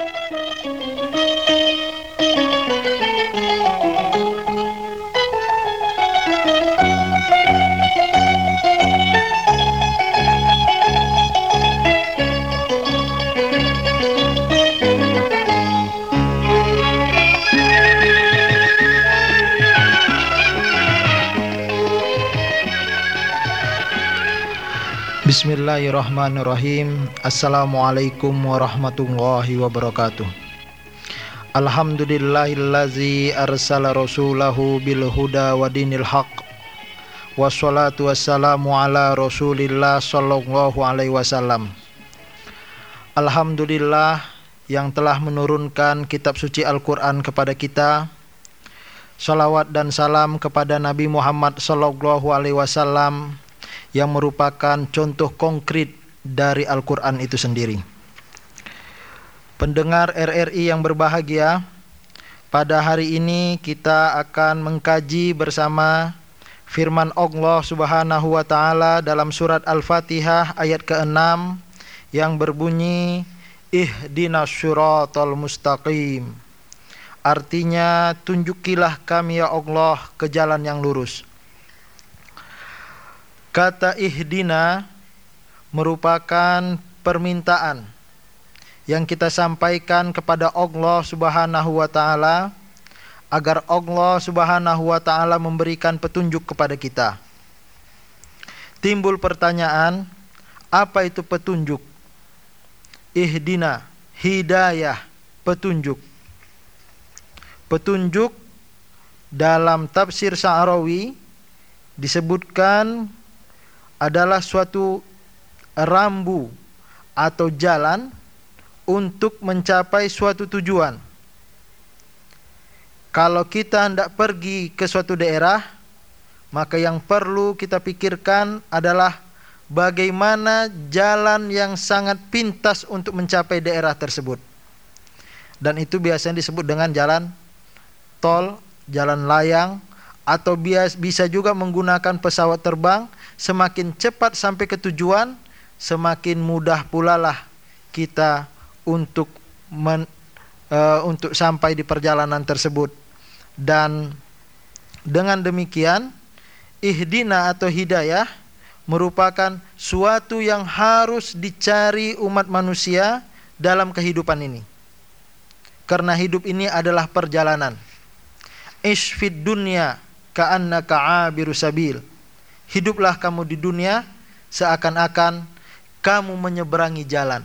Música Bismillahirrahmanirrahim. Assalamualaikum warahmatullahi wabarakatuh. Alhamdulillahillazi arsala rasulahu bil huda wa dinil haq. Wassalatu wassalamu ala rasulillah sallallahu alaihi wasallam. Alhamdulillah yang telah menurunkan kitab suci Al-Quran kepada kita. Salawat dan salam kepada Nabi Muhammad sallallahu alaihi wasallam yang merupakan contoh konkret dari Al-Quran itu sendiri. Pendengar RRI yang berbahagia, pada hari ini kita akan mengkaji bersama firman Allah Subhanahu wa taala dalam surat Al-Fatihah ayat ke-6 yang berbunyi Ihdinas syiratal mustaqim. Artinya tunjukilah kami ya Allah ke jalan yang lurus. Kata ihdina merupakan permintaan yang kita sampaikan kepada Allah Subhanahu wa taala agar Allah Subhanahu wa taala memberikan petunjuk kepada kita. Timbul pertanyaan, apa itu petunjuk? Ihdina, hidayah, petunjuk. Petunjuk dalam tafsir Sa'rawi disebutkan adalah suatu rambu atau jalan untuk mencapai suatu tujuan. Kalau kita hendak pergi ke suatu daerah, maka yang perlu kita pikirkan adalah bagaimana jalan yang sangat pintas untuk mencapai daerah tersebut. Dan itu biasanya disebut dengan jalan tol, jalan layang, atau bisa juga menggunakan pesawat terbang semakin cepat sampai ke tujuan, semakin mudah pula lah kita untuk men, uh, untuk sampai di perjalanan tersebut. Dan dengan demikian, ihdina atau hidayah merupakan suatu yang harus dicari umat manusia dalam kehidupan ini. Karena hidup ini adalah perjalanan. Ishfid dunya ka'annaka abiru sabil hiduplah kamu di dunia seakan-akan kamu menyeberangi jalan.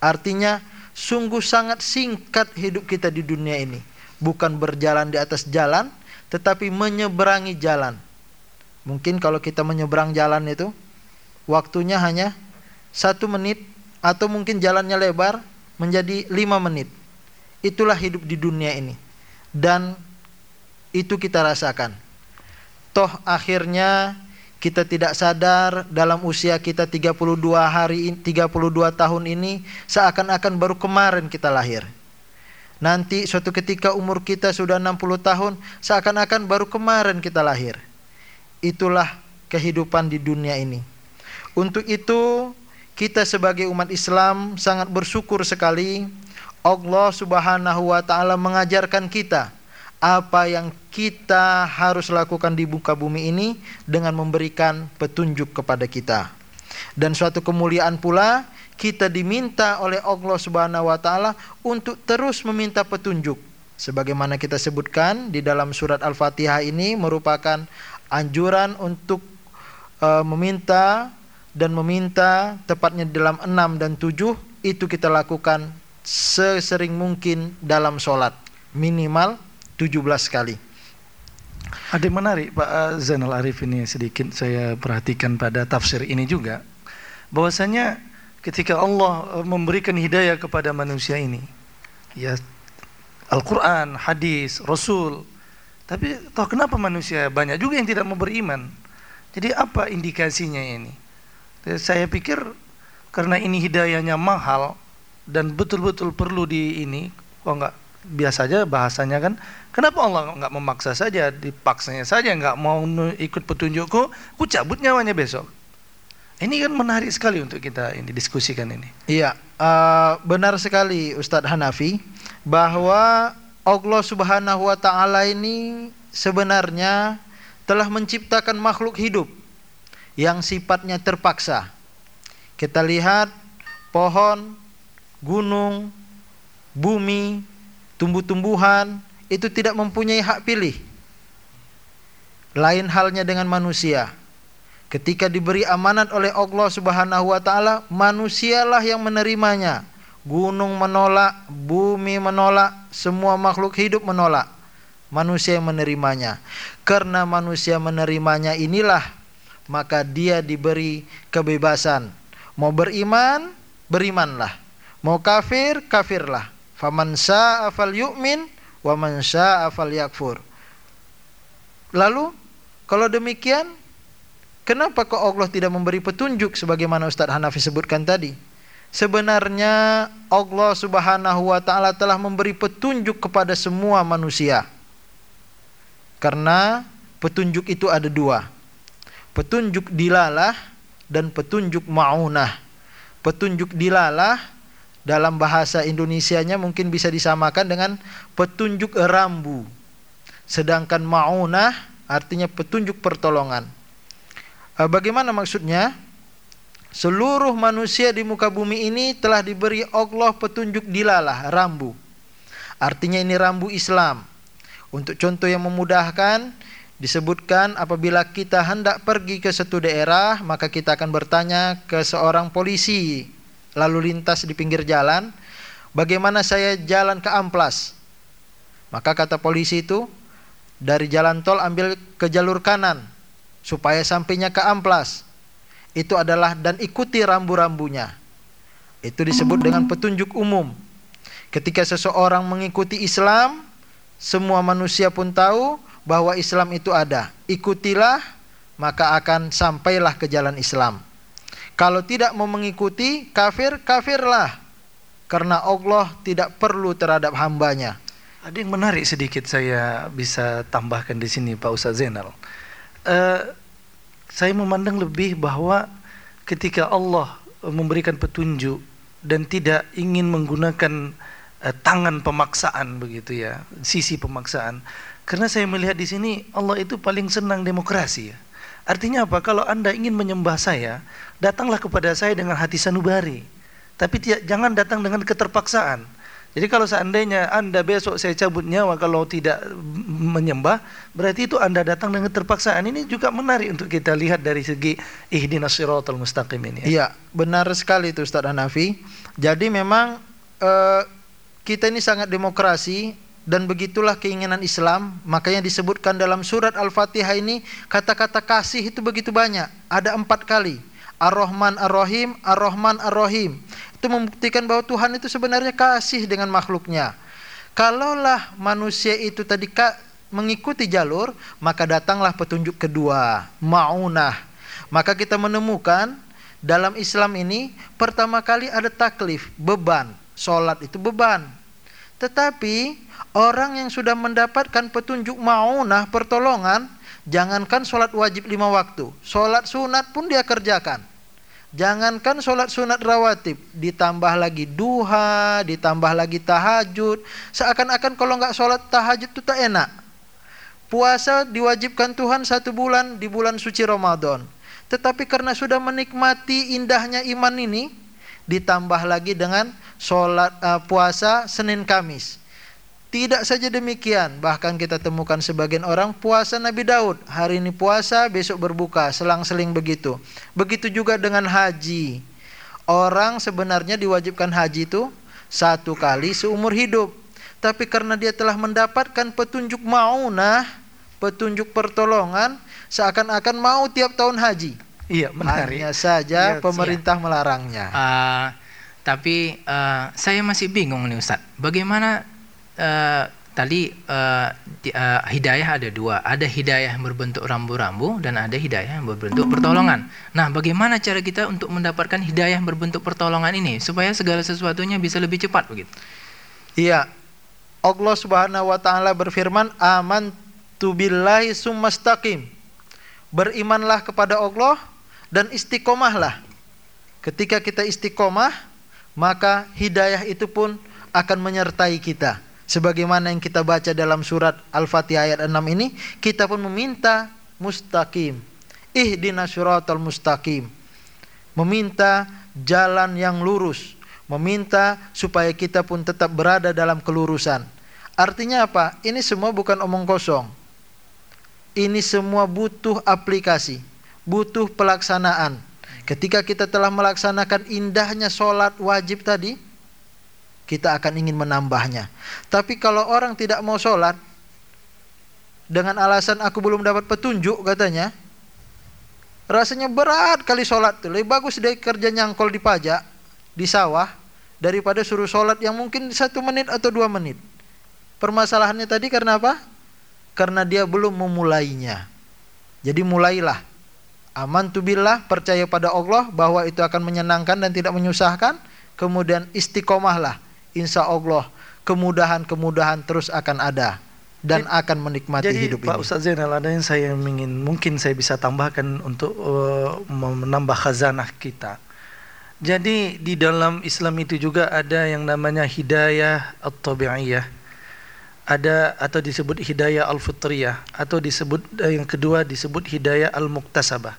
Artinya sungguh sangat singkat hidup kita di dunia ini. Bukan berjalan di atas jalan, tetapi menyeberangi jalan. Mungkin kalau kita menyeberang jalan itu, waktunya hanya satu menit, atau mungkin jalannya lebar menjadi lima menit. Itulah hidup di dunia ini. Dan itu kita rasakan. Toh akhirnya kita tidak sadar dalam usia kita 32 hari 32 tahun ini seakan-akan baru kemarin kita lahir. Nanti suatu ketika umur kita sudah 60 tahun seakan-akan baru kemarin kita lahir. Itulah kehidupan di dunia ini. Untuk itu kita sebagai umat Islam sangat bersyukur sekali Allah Subhanahu wa taala mengajarkan kita apa yang kita harus lakukan di muka bumi ini dengan memberikan petunjuk kepada kita. Dan suatu kemuliaan pula kita diminta oleh Allah Subhanahu wa taala untuk terus meminta petunjuk. Sebagaimana kita sebutkan di dalam surat Al-Fatihah ini merupakan anjuran untuk uh, meminta dan meminta tepatnya dalam 6 dan 7 itu kita lakukan sesering mungkin dalam solat minimal 17 kali. Ada yang menarik Pak eh, Zainal Arif ini sedikit saya perhatikan pada tafsir ini juga. Bahwasanya ketika Allah eh, memberikan hidayah kepada manusia ini ya Al-Quran, hadis, Rasul tapi toh kenapa manusia banyak juga yang tidak mau beriman? Jadi apa indikasinya ini? Saya pikir karena ini hidayahnya mahal dan betul-betul perlu di ini kok enggak biasa aja bahasanya kan kenapa Allah nggak memaksa saja dipaksanya saja nggak mau ikut petunjukku ku cabut nyawanya besok Ini kan menarik sekali untuk kita ini diskusikan ini. Iya, uh, benar sekali Ustadz Hanafi bahwa Allah Subhanahu wa taala ini sebenarnya telah menciptakan makhluk hidup yang sifatnya terpaksa. Kita lihat pohon, gunung, bumi, tumbuh-tumbuhan itu tidak mempunyai hak pilih. Lain halnya dengan manusia. Ketika diberi amanat oleh Allah Subhanahu wa taala, manusialah yang menerimanya. Gunung menolak, bumi menolak, semua makhluk hidup menolak. Manusia yang menerimanya. Karena manusia menerimanya inilah maka dia diberi kebebasan. Mau beriman, berimanlah. Mau kafir, kafirlah. Faman syaa'a falyu'min wa man syaa'a falyakfur. Lalu kalau demikian Kenapa kok Allah tidak memberi petunjuk sebagaimana Ustaz Hanafi sebutkan tadi? Sebenarnya Allah Subhanahu wa taala telah memberi petunjuk kepada semua manusia. Karena petunjuk itu ada dua. Petunjuk dilalah dan petunjuk maunah. Petunjuk dilalah dalam bahasa Indonesianya mungkin bisa disamakan dengan petunjuk rambu. Sedangkan maunah artinya petunjuk pertolongan. Eh, bagaimana maksudnya? Seluruh manusia di muka bumi ini telah diberi Allah petunjuk dilalah, rambu. Artinya ini rambu Islam. Untuk contoh yang memudahkan, disebutkan apabila kita hendak pergi ke satu daerah, maka kita akan bertanya ke seorang polisi lalu lintas di pinggir jalan, bagaimana saya jalan ke Amplas? Maka kata polisi itu, dari jalan tol ambil ke jalur kanan supaya sampainya ke amplas. Itu adalah dan ikuti rambu-rambunya. Itu disebut dengan petunjuk umum. Ketika seseorang mengikuti Islam, semua manusia pun tahu bahwa Islam itu ada. Ikutilah, maka akan sampailah ke jalan Islam. Kalau tidak mau mengikuti, kafir, kafirlah. Karena Allah tidak perlu terhadap hambanya. Ada yang menarik sedikit saya bisa tambahkan di sini Pak Ustaz Zainal uh, saya memandang lebih bahwa ketika Allah memberikan petunjuk dan tidak ingin menggunakan uh, tangan pemaksaan begitu ya, sisi pemaksaan. Karena saya melihat di sini Allah itu paling senang demokrasi ya. Artinya apa? Kalau Anda ingin menyembah saya, datanglah kepada saya dengan hati sanubari. Tapi jangan datang dengan keterpaksaan. Jadi kalau seandainya Anda besok saya cabut nyawa kalau tidak menyembah, berarti itu Anda datang dengan terpaksaan. Ini juga menarik untuk kita lihat dari segi ihdinas siratal mustaqim ini. Ya. Iya, benar sekali itu Ustaz Hanafi. Jadi memang uh, kita ini sangat demokrasi dan begitulah keinginan Islam. Makanya disebutkan dalam surat Al-Fatihah ini kata-kata kasih itu begitu banyak. Ada empat kali. Ar-Rahman Ar-Rahim, Ar-Rahman Ar-Rahim. Itu membuktikan bahwa Tuhan itu sebenarnya kasih dengan makhluknya. Kalaulah manusia itu tadi mengikuti jalur, maka datanglah petunjuk kedua, maunah. Maka kita menemukan dalam Islam ini pertama kali ada taklif, beban. Solat itu beban. Tetapi orang yang sudah mendapatkan petunjuk maunah, pertolongan, jangankan solat wajib lima waktu, solat sunat pun dia kerjakan. Jangankan sholat sunat rawatib, ditambah lagi duha, ditambah lagi tahajud. Seakan-akan kalau nggak sholat tahajud itu tak enak. Puasa diwajibkan Tuhan satu bulan di bulan suci Ramadan. Tetapi karena sudah menikmati indahnya iman ini, ditambah lagi dengan sholat uh, puasa Senin Kamis. Tidak saja demikian, bahkan kita temukan sebagian orang puasa Nabi Daud. Hari ini puasa, besok berbuka, selang-seling begitu. Begitu juga dengan haji. Orang sebenarnya diwajibkan haji itu satu kali seumur hidup. Tapi karena dia telah mendapatkan petunjuk maunah, petunjuk pertolongan, seakan-akan mau tiap tahun haji. Iya, menarik. Hanya saja ya, pemerintah ya. melarangnya. Uh, tapi uh, saya masih bingung nih Ustaz. Bagaimana uh, tadi uh, di, uh, hidayah ada dua, ada hidayah yang berbentuk rambu-rambu dan ada hidayah yang berbentuk pertolongan. Nah, bagaimana cara kita untuk mendapatkan hidayah yang berbentuk pertolongan ini supaya segala sesuatunya bisa lebih cepat begitu? Iya. Allah Subhanahu wa taala berfirman, "Aman tu billahi summastaqim." Berimanlah kepada Allah, dan istiqomahlah. Ketika kita istiqomah, maka hidayah itu pun akan menyertai kita. Sebagaimana yang kita baca dalam surat Al-Fatihah ayat 6 ini, kita pun meminta mustaqim. Ihdina suratal mustaqim. Meminta jalan yang lurus. Meminta supaya kita pun tetap berada dalam kelurusan. Artinya apa? Ini semua bukan omong kosong. Ini semua butuh aplikasi, butuh pelaksanaan. Ketika kita telah melaksanakan indahnya sholat wajib tadi, kita akan ingin menambahnya. Tapi kalau orang tidak mau sholat dengan alasan aku belum dapat petunjuk katanya, rasanya berat kali sholat. Lebih bagus dia kerja nyangkol di pajak di sawah daripada suruh sholat yang mungkin satu menit atau dua menit. Permasalahannya tadi karena apa? Karena dia belum memulainya. Jadi mulailah. Aman tu billah, percaya pada Allah bahwa itu akan menyenangkan dan tidak menyusahkan. Kemudian istiqomahlah insya Allah kemudahan-kemudahan terus akan ada dan jadi, akan menikmati jadi, hidup Pak ini. Ustaz Zainal ada yang saya ingin mungkin saya bisa tambahkan untuk uh, menambah khazanah kita. Jadi di dalam Islam itu juga ada yang namanya hidayah at-tabi'iyah. Ada atau disebut hidayah al-fitriyah atau disebut eh, yang kedua disebut hidayah al-muktasabah.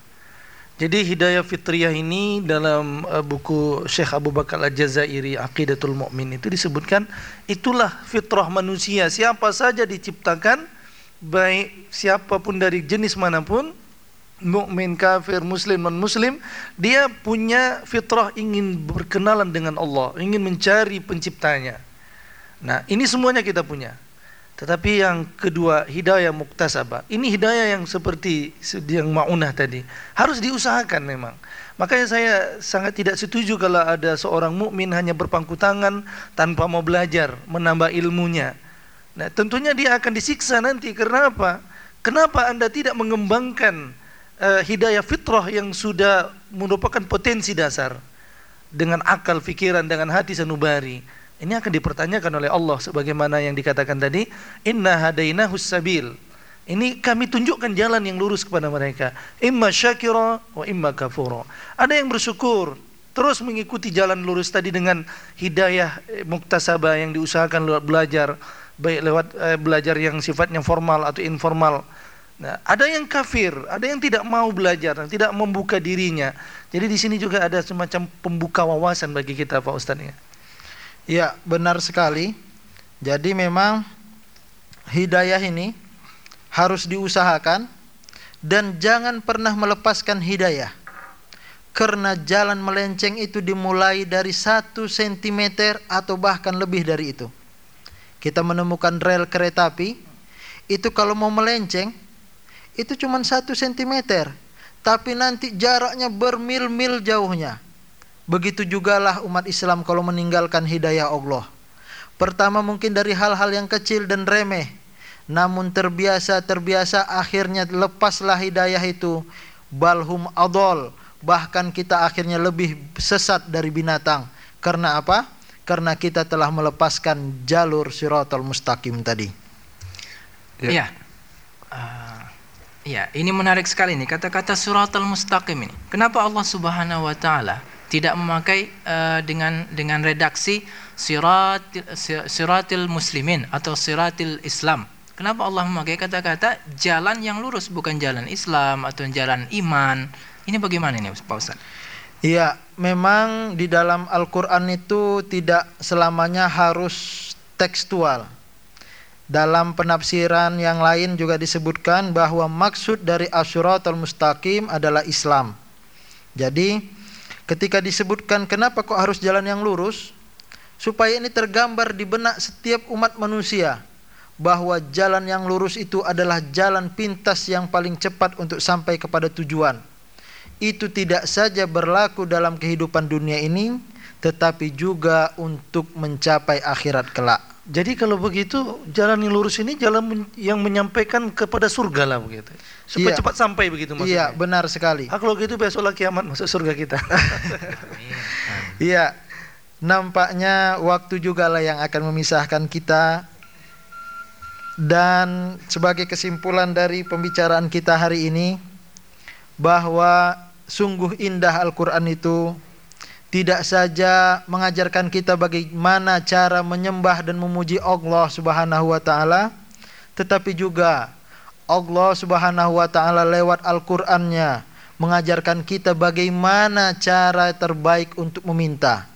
Jadi hidayah fitriyah ini dalam uh, buku Syekh Abu Bakar Al-Jazairi Aqidatul Mu'min itu disebutkan itulah fitrah manusia. Siapa saja diciptakan baik siapa pun dari jenis mana pun mukmin kafir muslim non muslim dia punya fitrah ingin berkenalan dengan Allah ingin mencari penciptanya. Nah ini semuanya kita punya tetapi yang kedua hidayah muktasabah. Ini hidayah yang seperti yang maunah tadi. Harus diusahakan memang. Makanya saya sangat tidak setuju kalau ada seorang mukmin hanya berpangku tangan tanpa mau belajar, menambah ilmunya. Nah, tentunya dia akan disiksa nanti karena apa? Kenapa Anda tidak mengembangkan uh, hidayah fitrah yang sudah merupakan potensi dasar dengan akal, pikiran, dengan hati sanubari? Ini akan dipertanyakan oleh Allah sebagaimana yang dikatakan tadi, inna hadainahu sabil. Ini kami tunjukkan jalan yang lurus kepada mereka. Imma syakira wa imma kafura. Ada yang bersyukur, terus mengikuti jalan lurus tadi dengan hidayah eh, muktasabah yang diusahakan lewat belajar, baik lewat eh, belajar yang sifatnya formal atau informal. Nah, ada yang kafir, ada yang tidak mau belajar, tidak membuka dirinya. Jadi di sini juga ada semacam pembuka wawasan bagi kita Pak Ustaz ya. Ya, benar sekali. Jadi memang hidayah ini harus diusahakan dan jangan pernah melepaskan hidayah. Karena jalan melenceng itu dimulai dari satu sentimeter atau bahkan lebih dari itu. Kita menemukan rel kereta api, itu kalau mau melenceng, itu cuma satu sentimeter. Tapi nanti jaraknya bermil-mil jauhnya Begitu jugalah umat Islam kalau meninggalkan hidayah Allah. Pertama mungkin dari hal-hal yang kecil dan remeh. Namun terbiasa-terbiasa akhirnya lepaslah hidayah itu. Balhum adol. Bahkan kita akhirnya lebih sesat dari binatang. Karena apa? Karena kita telah melepaskan jalur siratal mustaqim tadi. Ya. ya. Uh, ya, ini menarik sekali nih kata-kata suratul mustaqim ini. Kenapa Allah Subhanahu wa taala tidak memakai uh, dengan dengan redaksi sirat siratil muslimin atau siratil Islam. Kenapa Allah memakai kata-kata jalan yang lurus bukan jalan Islam atau jalan iman? Ini bagaimana ini Pak Ustaz? Iya, memang di dalam Al-Qur'an itu tidak selamanya harus tekstual. Dalam penafsiran yang lain juga disebutkan bahwa maksud dari asyuratul mustaqim adalah Islam. Jadi ketika disebutkan kenapa kok harus jalan yang lurus supaya ini tergambar di benak setiap umat manusia bahwa jalan yang lurus itu adalah jalan pintas yang paling cepat untuk sampai kepada tujuan. Itu tidak saja berlaku dalam kehidupan dunia ini tetapi juga untuk mencapai akhirat kelak jadi kalau begitu jalan yang lurus ini jalan yang menyampaikan kepada surga lah begitu. Supaya iya. cepat sampai begitu maksudnya. Iya, benar sekali. Ah, kalau gitu besoklah kiamat masuk surga kita. iya. Nampaknya waktu juga lah yang akan memisahkan kita dan sebagai kesimpulan dari pembicaraan kita hari ini bahwa sungguh indah Al-Quran itu tidak saja mengajarkan kita bagaimana cara menyembah dan memuji Allah Subhanahu wa taala tetapi juga Allah Subhanahu wa taala lewat Al-Qur'annya mengajarkan kita bagaimana cara terbaik untuk meminta.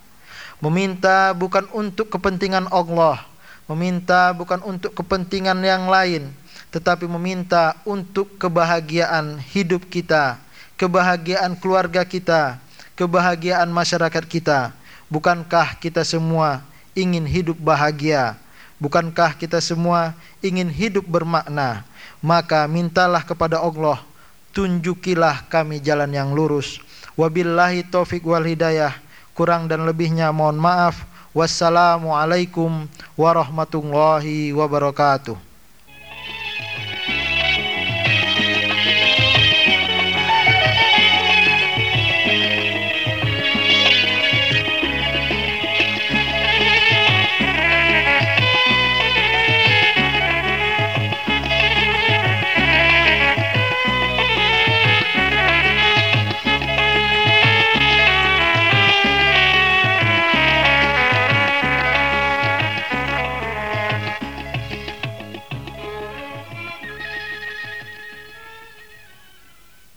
Meminta bukan untuk kepentingan Allah, meminta bukan untuk kepentingan yang lain, tetapi meminta untuk kebahagiaan hidup kita, kebahagiaan keluarga kita, kebahagiaan masyarakat kita. Bukankah kita semua ingin hidup bahagia? Bukankah kita semua ingin hidup bermakna? Maka mintalah kepada Allah, tunjukilah kami jalan yang lurus. Wabillahi taufik wal hidayah. Kurang dan lebihnya mohon maaf. Wassalamualaikum warahmatullahi wabarakatuh.